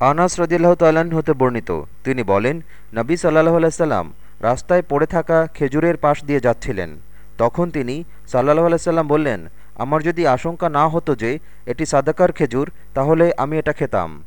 আনাস রদিল্লাহ তাল্লাহ্ন হতে বর্ণিত। তিনি বলেন, নবী সাল্লাহ আলাইসাল্লাম রাস্তায় পড়ে থাকা খেজুরের পাশ দিয়ে যাচ্ছিলেন। তখন তিনি সাল্লাহ আলাইসাল্লাম বললেন, আমার যদি আশঙ্কা না হতো যে এটি সাদাকার খেজুর, তাহলে আমি এটা খেতাম।